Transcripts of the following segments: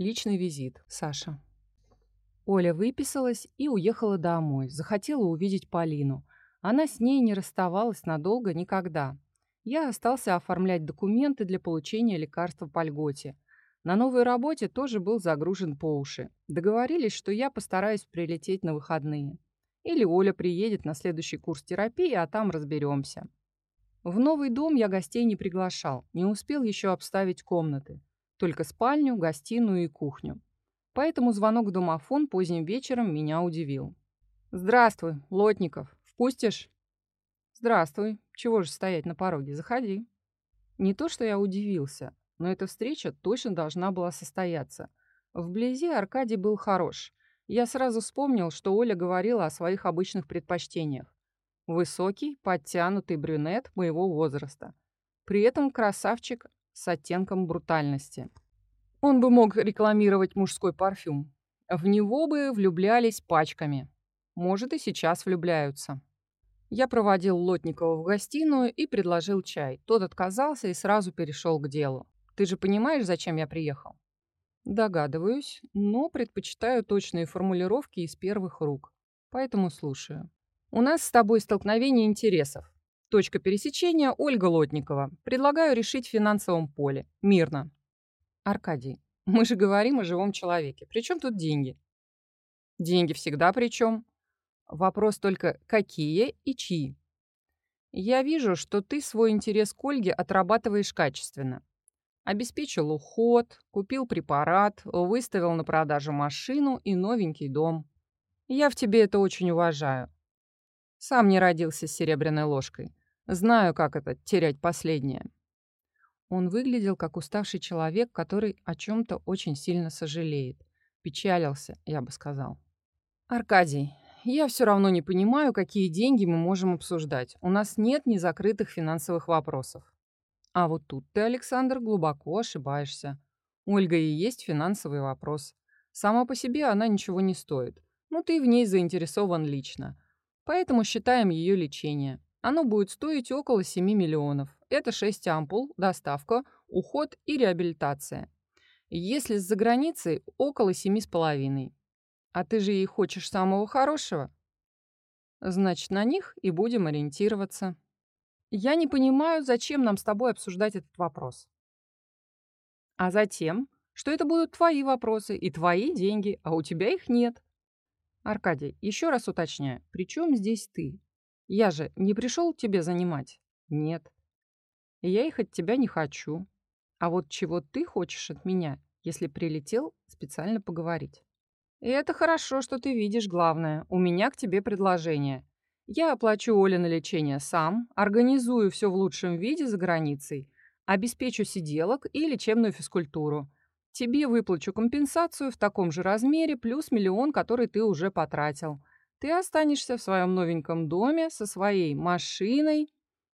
Личный визит. Саша. Оля выписалась и уехала домой. Захотела увидеть Полину. Она с ней не расставалась надолго никогда. Я остался оформлять документы для получения лекарства по льготе. На новой работе тоже был загружен по уши. Договорились, что я постараюсь прилететь на выходные. Или Оля приедет на следующий курс терапии, а там разберемся. В новый дом я гостей не приглашал, не успел еще обставить комнаты. Только спальню, гостиную и кухню. Поэтому звонок в домофон поздним вечером меня удивил. «Здравствуй, Лотников. Впустишь?» «Здравствуй. Чего же стоять на пороге? Заходи». Не то, что я удивился, но эта встреча точно должна была состояться. Вблизи Аркадий был хорош. Я сразу вспомнил, что Оля говорила о своих обычных предпочтениях. Высокий, подтянутый брюнет моего возраста. При этом красавчик с оттенком брутальности. Он бы мог рекламировать мужской парфюм. В него бы влюблялись пачками. Может, и сейчас влюбляются. Я проводил Лотникова в гостиную и предложил чай. Тот отказался и сразу перешел к делу. «Ты же понимаешь, зачем я приехал?» «Догадываюсь, но предпочитаю точные формулировки из первых рук. Поэтому слушаю. У нас с тобой столкновение интересов. Точка пересечения – Ольга Лотникова. Предлагаю решить в финансовом поле. Мирно. Аркадий, мы же говорим о живом человеке. При чем тут деньги? Деньги всегда при чем. Вопрос только, какие и чьи. Я вижу, что ты свой интерес к Ольге отрабатываешь качественно. Обеспечил уход, купил препарат, выставил на продажу машину и новенький дом. Я в тебе это очень уважаю. Сам не родился с серебряной ложкой. Знаю, как это — терять последнее. Он выглядел как уставший человек, который о чем-то очень сильно сожалеет. Печалился, я бы сказал. «Аркадий, я все равно не понимаю, какие деньги мы можем обсуждать. У нас нет незакрытых финансовых вопросов». А вот тут ты, Александр, глубоко ошибаешься. Ольга и есть финансовый вопрос. Сама по себе она ничего не стоит. Но ты в ней заинтересован лично. Поэтому считаем ее лечение. Оно будет стоить около 7 миллионов. Это 6 ампул, доставка, уход и реабилитация. Если с заграницей, около 7,5. А ты же ей хочешь самого хорошего? Значит, на них и будем ориентироваться. Я не понимаю, зачем нам с тобой обсуждать этот вопрос. А затем, что это будут твои вопросы и твои деньги, а у тебя их нет. Аркадий, еще раз уточняю, при чем здесь ты? Я же не пришел тебе занимать? Нет. Я их от тебя не хочу. А вот чего ты хочешь от меня, если прилетел специально поговорить? И это хорошо, что ты видишь главное. У меня к тебе предложение. Я оплачу Оле на лечение сам, организую все в лучшем виде за границей, обеспечу сиделок и лечебную физкультуру – Тебе выплачу компенсацию в таком же размере, плюс миллион, который ты уже потратил. Ты останешься в своем новеньком доме со своей машиной.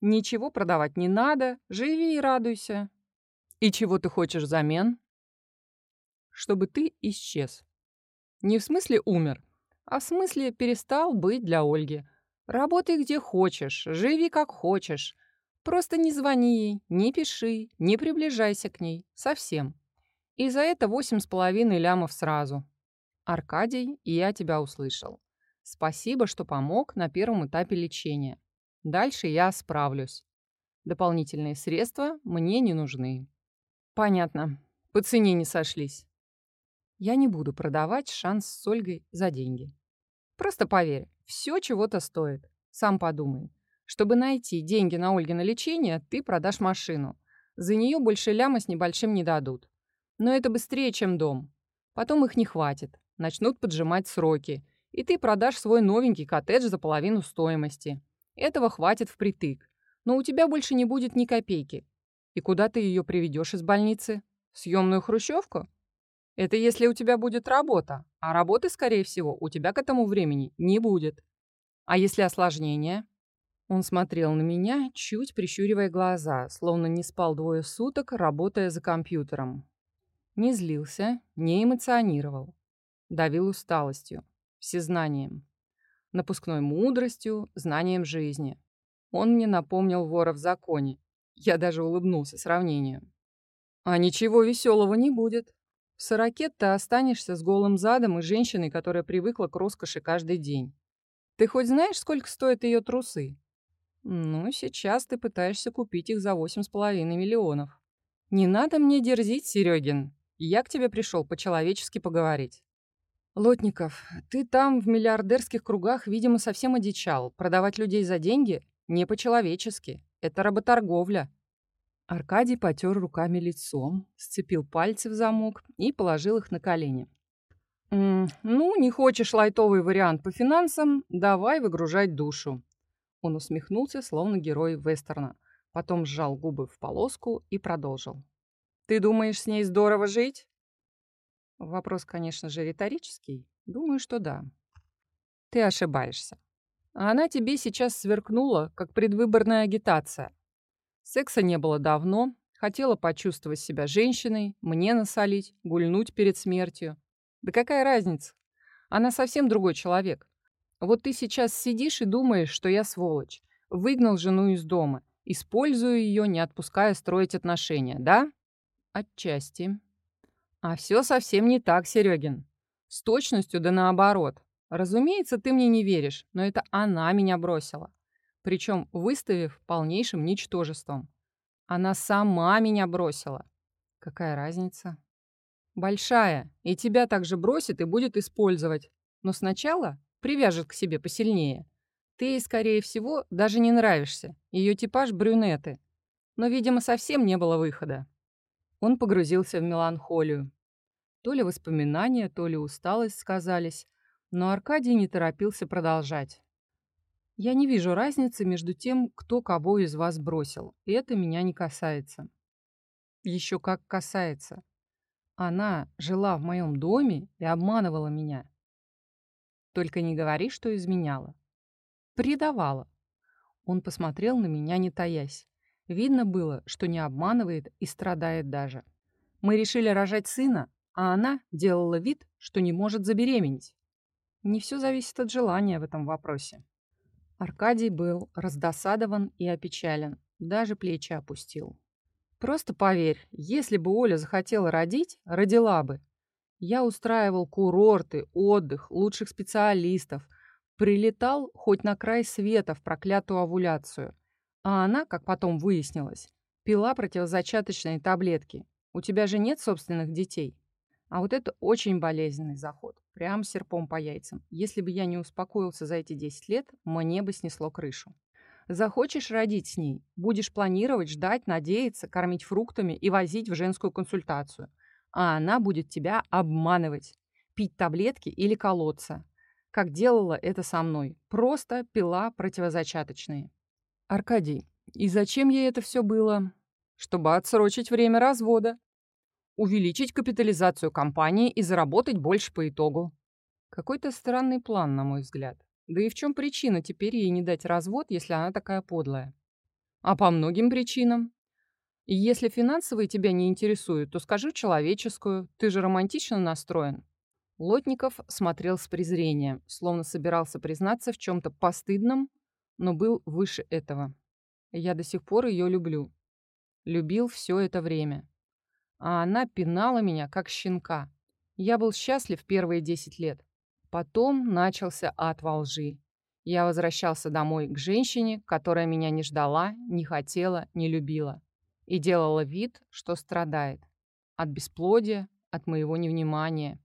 Ничего продавать не надо, живи и радуйся. И чего ты хочешь взамен? Чтобы ты исчез. Не в смысле умер, а в смысле перестал быть для Ольги. Работай где хочешь, живи как хочешь. Просто не звони ей, не пиши, не приближайся к ней. Совсем. И за это восемь с половиной лямов сразу. Аркадий, я тебя услышал. Спасибо, что помог на первом этапе лечения. Дальше я справлюсь. Дополнительные средства мне не нужны. Понятно. По цене не сошлись. Я не буду продавать шанс с Ольгой за деньги. Просто поверь, все чего-то стоит. Сам подумай. Чтобы найти деньги на Ольге на лечение, ты продашь машину. За нее больше ляма с небольшим не дадут. Но это быстрее, чем дом. Потом их не хватит. Начнут поджимать сроки. И ты продашь свой новенький коттедж за половину стоимости. Этого хватит впритык. Но у тебя больше не будет ни копейки. И куда ты ее приведешь из больницы? В съемную хрущевку? Это если у тебя будет работа. А работы, скорее всего, у тебя к этому времени не будет. А если осложнение? Он смотрел на меня, чуть прищуривая глаза, словно не спал двое суток, работая за компьютером. Не злился, не эмоционировал. Давил усталостью, всезнанием, напускной мудростью, знанием жизни. Он мне напомнил вора в законе. Я даже улыбнулся сравнению. А ничего веселого не будет. В сороке ты останешься с голым задом и женщиной, которая привыкла к роскоши каждый день. Ты хоть знаешь, сколько стоят ее трусы? Ну, сейчас ты пытаешься купить их за восемь с половиной миллионов. Не надо мне дерзить, Серегин. Я к тебе пришел по-человечески поговорить. Лотников, ты там в миллиардерских кругах, видимо, совсем одичал. Продавать людей за деньги не по-человечески. Это работорговля. Аркадий потер руками лицо, сцепил пальцы в замок и положил их на колени. «М «Ну, не хочешь лайтовый вариант по финансам? Давай выгружать душу». Он усмехнулся, словно герой вестерна, потом сжал губы в полоску и продолжил. «Ты думаешь, с ней здорово жить?» Вопрос, конечно же, риторический. Думаю, что да. Ты ошибаешься. Она тебе сейчас сверкнула, как предвыборная агитация. Секса не было давно, хотела почувствовать себя женщиной, мне насолить, гульнуть перед смертью. Да какая разница? Она совсем другой человек. Вот ты сейчас сидишь и думаешь, что я сволочь. Выгнал жену из дома. Использую ее, не отпуская строить отношения, да? Отчасти. А все совсем не так, Серегин. С точностью да наоборот. Разумеется, ты мне не веришь, но это она меня бросила причем выставив полнейшим ничтожеством. Она сама меня бросила. Какая разница? Большая, и тебя также бросит и будет использовать. Но сначала привяжет к себе посильнее. Ты ей, скорее всего, даже не нравишься. Ее типаж брюнеты. Но, видимо, совсем не было выхода. Он погрузился в меланхолию. То ли воспоминания, то ли усталость сказались, но Аркадий не торопился продолжать. Я не вижу разницы между тем, кто кого из вас бросил, и это меня не касается. Еще как касается. Она жила в моем доме и обманывала меня. Только не говори, что изменяла. Предавала. Он посмотрел на меня, не таясь. Видно было, что не обманывает и страдает даже. Мы решили рожать сына, а она делала вид, что не может забеременеть. Не все зависит от желания в этом вопросе. Аркадий был раздосадован и опечален, даже плечи опустил. «Просто поверь, если бы Оля захотела родить, родила бы. Я устраивал курорты, отдых, лучших специалистов, прилетал хоть на край света в проклятую овуляцию. А она, как потом выяснилось, пила противозачаточные таблетки. У тебя же нет собственных детей. А вот это очень болезненный заход. Прям серпом по яйцам. Если бы я не успокоился за эти 10 лет, мне бы снесло крышу. Захочешь родить с ней, будешь планировать, ждать, надеяться, кормить фруктами и возить в женскую консультацию. А она будет тебя обманывать, пить таблетки или колоться. Как делала это со мной. Просто пила противозачаточные. Аркадий, и зачем ей это все было? Чтобы отсрочить время развода увеличить капитализацию компании и заработать больше по итогу. Какой-то странный план, на мой взгляд. Да и в чем причина теперь ей не дать развод, если она такая подлая? А по многим причинам. И если финансовые тебя не интересуют, то скажи человеческую, ты же романтично настроен. Лотников смотрел с презрением, словно собирался признаться в чем-то постыдном, но был выше этого. Я до сих пор ее люблю. Любил все это время а она пинала меня, как щенка. Я был счастлив первые 10 лет. Потом начался ад во лжи. Я возвращался домой к женщине, которая меня не ждала, не хотела, не любила. И делала вид, что страдает. От бесплодия, от моего невнимания.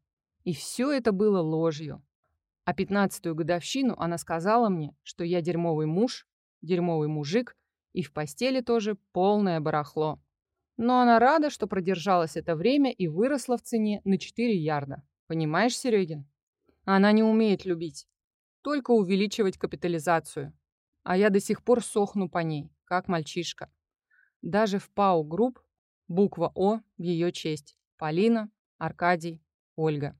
И все это было ложью. А пятнадцатую годовщину она сказала мне, что я дерьмовый муж, дерьмовый мужик и в постели тоже полное барахло. Но она рада, что продержалась это время и выросла в цене на 4 ярда. Понимаешь, Серегин? Она не умеет любить. Только увеличивать капитализацию. А я до сих пор сохну по ней, как мальчишка. Даже в ПАО Групп буква О в ее честь. Полина, Аркадий, Ольга.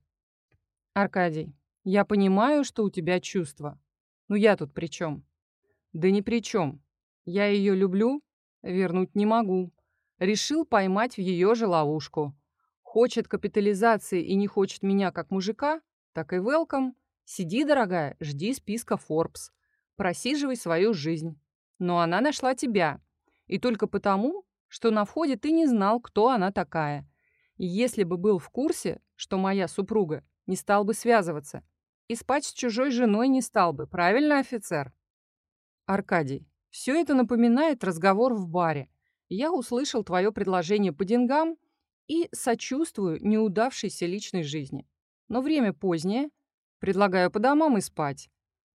Аркадий, я понимаю, что у тебя чувства. Но я тут при чем? Да ни при чем. Я ее люблю, вернуть не могу. Решил поймать в ее же ловушку. Хочет капитализации и не хочет меня как мужика? Так и welcome. Сиди, дорогая, жди списка Forbes. Просиживай свою жизнь. Но она нашла тебя. И только потому, что на входе ты не знал, кто она такая. Если бы был в курсе, что моя супруга, не стал бы связываться. И спать с чужой женой не стал бы, правильно, офицер? Аркадий, все это напоминает разговор в баре. Я услышал твое предложение по деньгам и сочувствую неудавшейся личной жизни. Но время позднее. Предлагаю по домам и спать.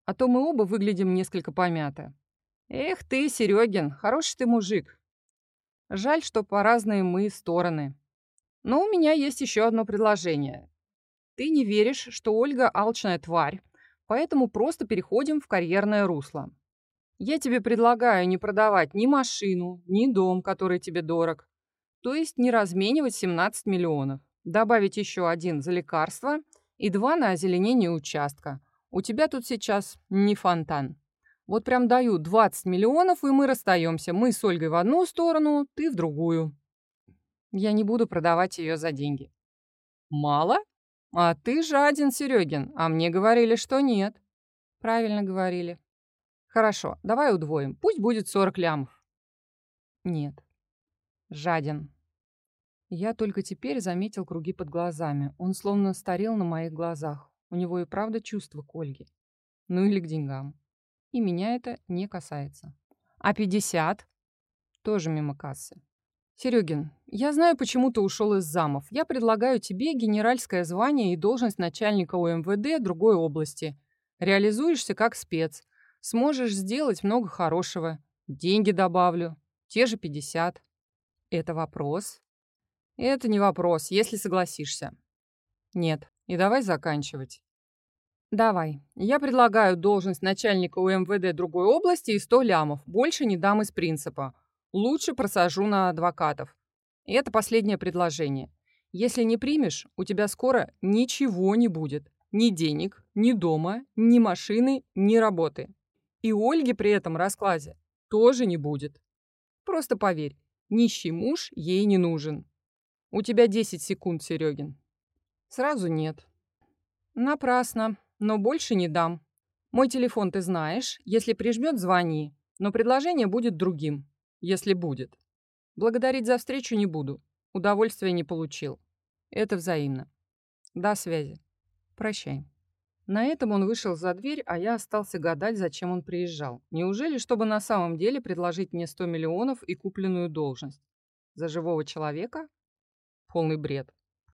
А то мы оба выглядим несколько помято. Эх ты, Серегин, хороший ты мужик. Жаль, что по разные мы стороны. Но у меня есть еще одно предложение. Ты не веришь, что Ольга алчная тварь, поэтому просто переходим в карьерное русло. Я тебе предлагаю не продавать ни машину, ни дом, который тебе дорог. То есть не разменивать 17 миллионов. Добавить еще один за лекарство и два на озеленение участка. У тебя тут сейчас не фонтан. Вот прям даю 20 миллионов, и мы расстаемся. Мы с Ольгой в одну сторону, ты в другую. Я не буду продавать ее за деньги. Мало? А ты жаден, Серегин, а мне говорили, что нет. Правильно говорили. Хорошо, давай удвоим. Пусть будет 40 лямов. Нет. Жаден. Я только теперь заметил круги под глазами. Он словно старел на моих глазах. У него и правда чувство к Ольге. Ну или к деньгам. И меня это не касается. А 50? Тоже мимо кассы. Серегин, я знаю, почему ты ушел из замов. Я предлагаю тебе генеральское звание и должность начальника УМВД другой области. Реализуешься как спец. Сможешь сделать много хорошего. Деньги добавлю. Те же 50. Это вопрос? Это не вопрос, если согласишься. Нет. И давай заканчивать. Давай. Я предлагаю должность начальника УМВД другой области и 100 лямов. Больше не дам из принципа. Лучше просажу на адвокатов. Это последнее предложение. Если не примешь, у тебя скоро ничего не будет. Ни денег, ни дома, ни машины, ни работы. И Ольги при этом раскладе тоже не будет. Просто поверь, нищий муж ей не нужен. У тебя 10 секунд, Серегин. Сразу нет. Напрасно, но больше не дам. Мой телефон ты знаешь. Если прижмет, звони. Но предложение будет другим если будет. Благодарить за встречу не буду. Удовольствия не получил. Это взаимно. До связи. Прощай. На этом он вышел за дверь, а я остался гадать, зачем он приезжал. Неужели, чтобы на самом деле предложить мне 100 миллионов и купленную должность? За живого человека? Полный бред.